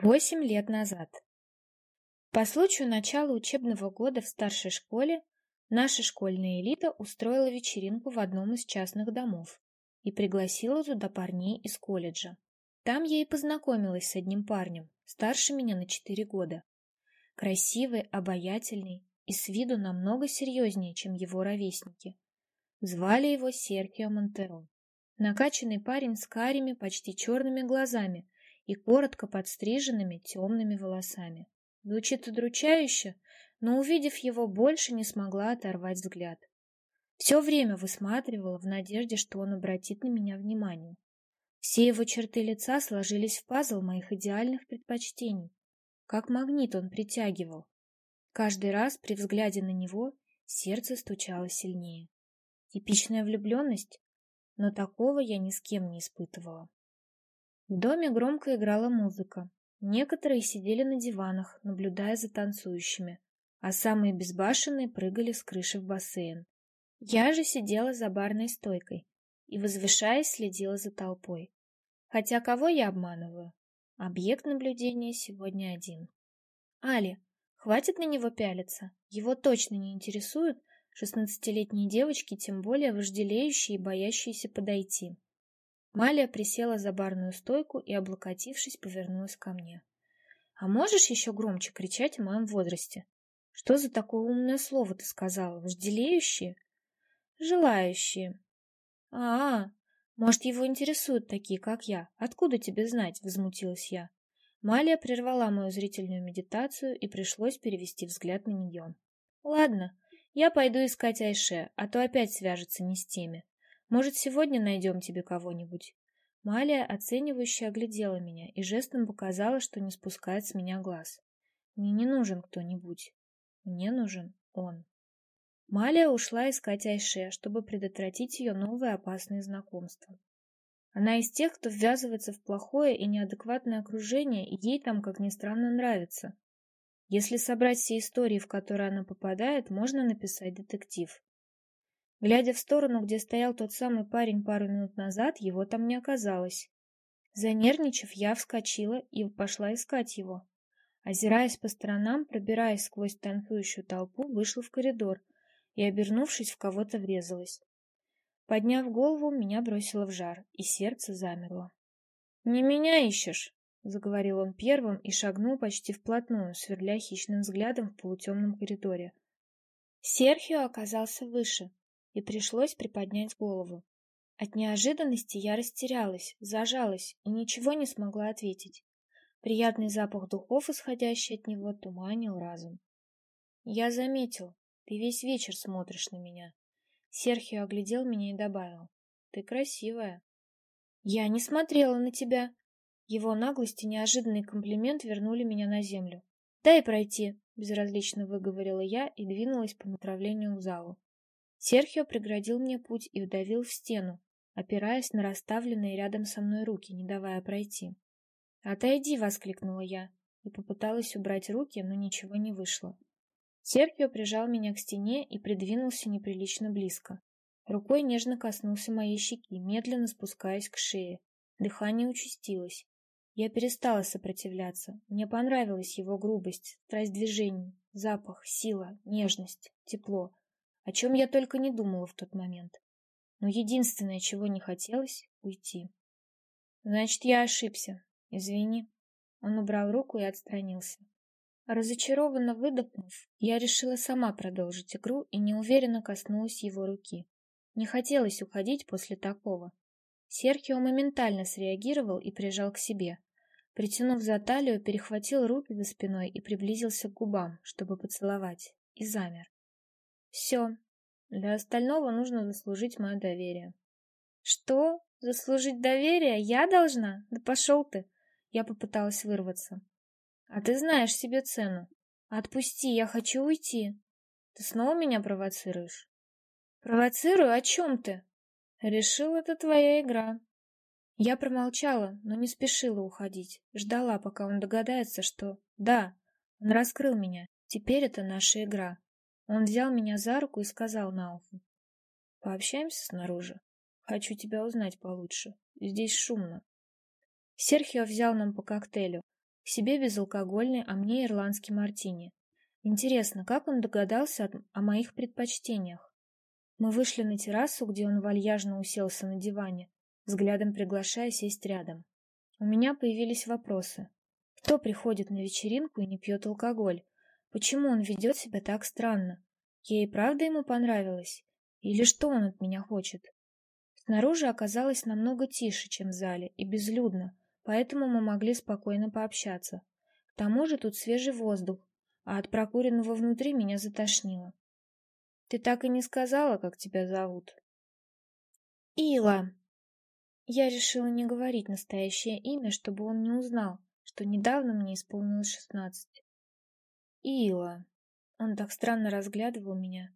Восемь лет назад. По случаю начала учебного года в старшей школе наша школьная элита устроила вечеринку в одном из частных домов и пригласила туда парней из колледжа. Там я и познакомилась с одним парнем, старше меня на четыре года. Красивый, обаятельный и с виду намного серьезнее, чем его ровесники. Звали его Серхио Монтеро. Накачанный парень с карими, почти черными глазами и коротко подстриженными темными волосами. Звучит удручающе, но, увидев его, больше не смогла оторвать взгляд. Все время высматривала в надежде, что он обратит на меня внимание. Все его черты лица сложились в пазл моих идеальных предпочтений. Как магнит он притягивал. Каждый раз при взгляде на него сердце стучало сильнее. Типичная влюбленность, но такого я ни с кем не испытывала. В доме громко играла музыка. Некоторые сидели на диванах, наблюдая за танцующими, а самые безбашенные прыгали с крыши в бассейн. Я же сидела за барной стойкой и, возвышаясь, следила за толпой. Хотя кого я обманываю? Объект наблюдения сегодня один. Али, хватит на него пялиться. Его точно не интересуют шестнадцатилетние девочки, тем более вожделеющие и боящиеся подойти. Малия присела за барную стойку и, облокотившись, повернулась ко мне. «А можешь еще громче кричать о моем возрасте? Что за такое умное слово ты сказала? Вожделеющие?» «Желающие». «А, -а может, его интересуют такие, как я? Откуда тебе знать?» — возмутилась я. Малия прервала мою зрительную медитацию и пришлось перевести взгляд на нее. «Ладно, я пойду искать Айше, а то опять свяжется не с теми. Может, сегодня найдем тебе кого-нибудь?» Малия оценивающе оглядела меня и жестом показала, что не спускает с меня глаз. «Мне не нужен кто-нибудь. Мне нужен он». Малия ушла искать Айше, чтобы предотвратить ее новые опасные знакомства. Она из тех, кто ввязывается в плохое и неадекватное окружение, и ей там, как ни странно, нравится. Если собрать все истории, в которые она попадает, можно написать детектив. Глядя в сторону, где стоял тот самый парень пару минут назад, его там не оказалось. Занервничав, я вскочила и пошла искать его. Озираясь по сторонам, пробираясь сквозь танцующую толпу, вышла в коридор и, обернувшись, в кого-то врезалась. Подняв голову, меня бросило в жар, и сердце замерло. «Не меня ищешь!» — заговорил он первым и шагнул почти вплотную, сверля хищным взглядом в полутемном коридоре. Серхио оказался выше, и пришлось приподнять голову. От неожиданности я растерялась, зажалась и ничего не смогла ответить. Приятный запах духов, исходящий от него, туманил разум. Я заметил, ты весь вечер смотришь на меня. Серхио оглядел меня и добавил. Ты красивая. Я не смотрела на тебя. Его наглость и неожиданный комплимент вернули меня на землю. Дай пройти, безразлично выговорила я и двинулась по направлению к залу. Серхио преградил мне путь и вдавил в стену, опираясь на расставленные рядом со мной руки, не давая пройти. «Отойди!» — воскликнула я и попыталась убрать руки, но ничего не вышло. Серхио прижал меня к стене и придвинулся неприлично близко. Рукой нежно коснулся моей щеки, медленно спускаясь к шее. Дыхание участилось. Я перестала сопротивляться. Мне понравилась его грубость, страсть движений, запах, сила, нежность, тепло о чем я только не думала в тот момент. Но единственное, чего не хотелось — уйти. Значит, я ошибся. Извини. Он убрал руку и отстранился. Разочарованно выдохнув, я решила сама продолжить игру и неуверенно коснулась его руки. Не хотелось уходить после такого. Серхио моментально среагировал и прижал к себе. Притянув за талию, перехватил руки за спиной и приблизился к губам, чтобы поцеловать, и замер. Все. Для остального нужно заслужить мое доверие. Что? Заслужить доверие? Я должна? Да пошел ты. Я попыталась вырваться. А ты знаешь себе цену. Отпусти, я хочу уйти. Ты снова меня провоцируешь? Провоцирую? О чем ты? Решил, это твоя игра. Я промолчала, но не спешила уходить. Ждала, пока он догадается, что... Да, он раскрыл меня. Теперь это наша игра. Он взял меня за руку и сказал на ухо. «Пообщаемся снаружи. Хочу тебя узнать получше. Здесь шумно». Серхио взял нам по коктейлю. себе безалкогольный, а мне ирландский мартини. Интересно, как он догадался о моих предпочтениях? Мы вышли на террасу, где он вальяжно уселся на диване, взглядом приглашая сесть рядом. У меня появились вопросы. Кто приходит на вечеринку и не пьет алкоголь? Почему он ведет себя так странно? Ей правда ему понравилось? Или что он от меня хочет? Снаружи оказалось намного тише, чем в зале, и безлюдно, поэтому мы могли спокойно пообщаться. К тому же тут свежий воздух, а от прокуренного внутри меня затошнило. Ты так и не сказала, как тебя зовут. Ила. Я решила не говорить настоящее имя, чтобы он не узнал, что недавно мне исполнилось шестнадцать. Ила. Он так странно разглядывал меня.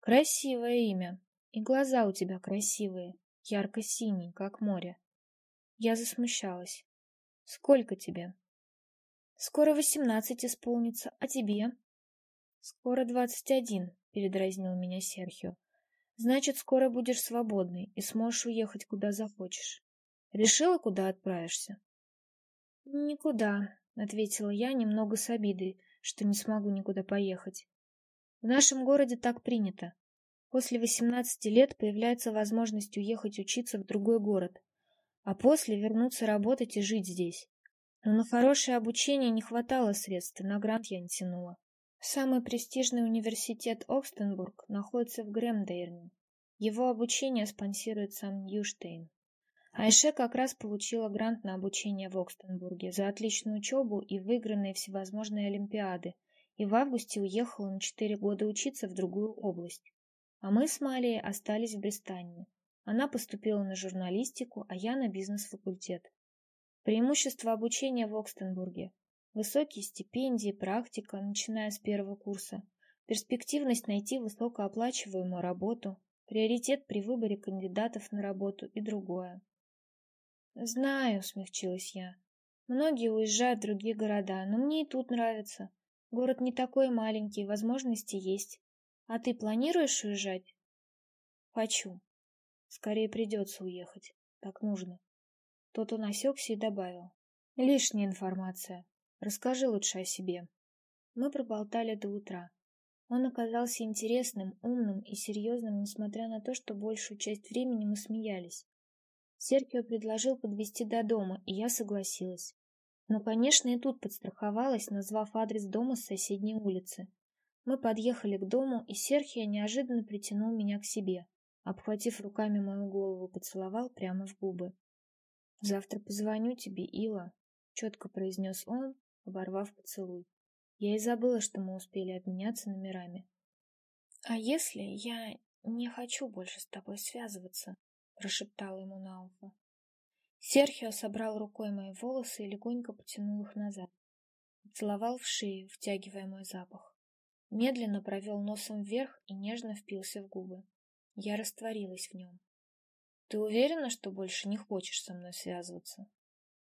Красивое имя. И глаза у тебя красивые, ярко-синие, как море. Я засмущалась. Сколько тебе? Скоро восемнадцать исполнится, а тебе? Скоро двадцать один, передразнил меня Серхио. Значит, скоро будешь свободной и сможешь уехать куда захочешь. Решила, куда отправишься? Никуда, ответила я немного с обидой, что не смогу никуда поехать. В нашем городе так принято. После 18 лет появляется возможность уехать учиться в другой город, а после вернуться работать и жить здесь. Но на хорошее обучение не хватало средств, на грант я не тянула. Самый престижный университет Окстенбург находится в Гремдейрне. Его обучение спонсирует сам Ньюштейн. Айше как раз получила грант на обучение в Окстенбурге за отличную учебу и выигранные всевозможные олимпиады, и в августе уехала на четыре года учиться в другую область. А мы с Малией остались в Бристании. Она поступила на журналистику, а я на бизнес-факультет. Преимущество обучения в Окстенбурге. Высокие стипендии, практика, начиная с первого курса. Перспективность найти высокооплачиваемую работу, приоритет при выборе кандидатов на работу и другое. Знаю, смягчилась я. Многие уезжают в другие города, но мне и тут нравится. Город не такой маленький, возможности есть. А ты планируешь уезжать? Хочу. Скорее придется уехать. Так нужно. Тот он осекся и добавил. Лишняя информация. Расскажи лучше о себе. Мы проболтали до утра. Он оказался интересным, умным и серьезным, несмотря на то, что большую часть времени мы смеялись. Серхио предложил подвезти до дома, и я согласилась. Но, конечно, и тут подстраховалась, назвав адрес дома с соседней улицы. Мы подъехали к дому, и Серхио неожиданно притянул меня к себе, обхватив руками мою голову, поцеловал прямо в губы. «Завтра позвоню тебе, Ила», — четко произнес он, оборвав поцелуй. Я и забыла, что мы успели обменяться номерами. «А если я не хочу больше с тобой связываться?» Прошептала ему на ухо. Серхио собрал рукой мои волосы и легонько потянул их назад. Целовал в шею, втягивая мой запах. Медленно провел носом вверх и нежно впился в губы. Я растворилась в нем. Ты уверена, что больше не хочешь со мной связываться?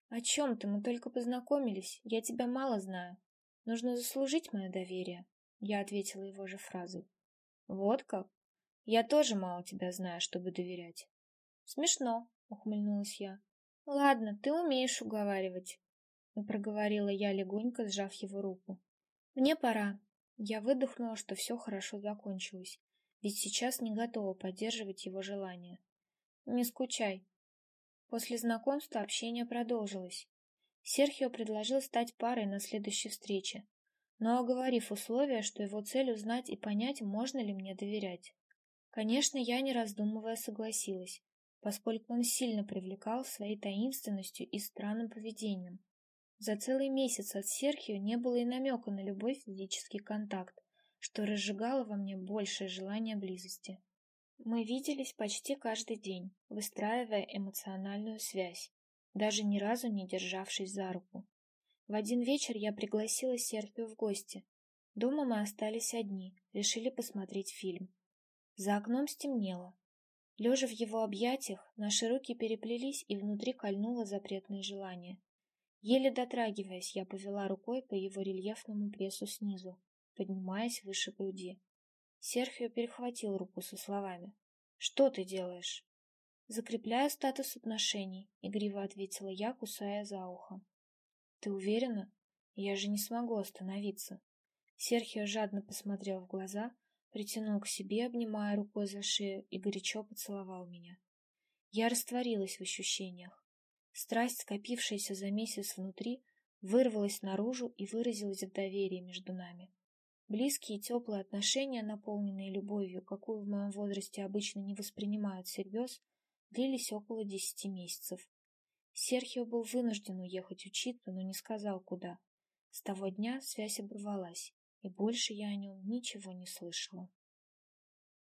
О чем ты? Мы только познакомились. Я тебя мало знаю. Нужно заслужить мое доверие. Я ответила его же фразой. Вот как? Я тоже мало тебя знаю, чтобы доверять. Смешно, ухмыльнулась я. Ладно, ты умеешь уговаривать, проговорила я легонько, сжав его руку. Мне пора. Я выдохнула, что все хорошо закончилось, ведь сейчас не готова поддерживать его желание. Не скучай. После знакомства общение продолжилось. Серхио предложил стать парой на следующей встрече, но оговорив условия, что его цель узнать и понять, можно ли мне доверять. Конечно, я, не раздумывая, согласилась, поскольку он сильно привлекал своей таинственностью и странным поведением. За целый месяц от Серхио не было и намека на любой физический контакт, что разжигало во мне большее желание близости. Мы виделись почти каждый день, выстраивая эмоциональную связь, даже ни разу не державшись за руку. В один вечер я пригласила Серхио в гости. Дома мы остались одни, решили посмотреть фильм. За окном стемнело, Лежа в его объятиях, наши руки переплелись, и внутри кольнуло запретное желание. Еле дотрагиваясь, я повела рукой по его рельефному прессу снизу, поднимаясь выше груди. Серхио перехватил руку со словами. «Что ты делаешь?» «Закрепляю статус отношений», — игриво ответила я, кусая за ухо. Ты уверена? Я же не смогу остановиться. Серхио жадно посмотрел в глаза, притянул к себе, обнимая рукой за шею, и горячо поцеловал меня. Я растворилась в ощущениях. Страсть, скопившаяся за месяц внутри, вырвалась наружу и выразилась в доверии между нами. Близкие и теплые отношения, наполненные любовью, какую в моем возрасте обычно не воспринимают всерьез, длились около десяти месяцев. Серхио был вынужден уехать учиться, но не сказал, куда. С того дня связь оборвалась, и больше я о нем ничего не слышала.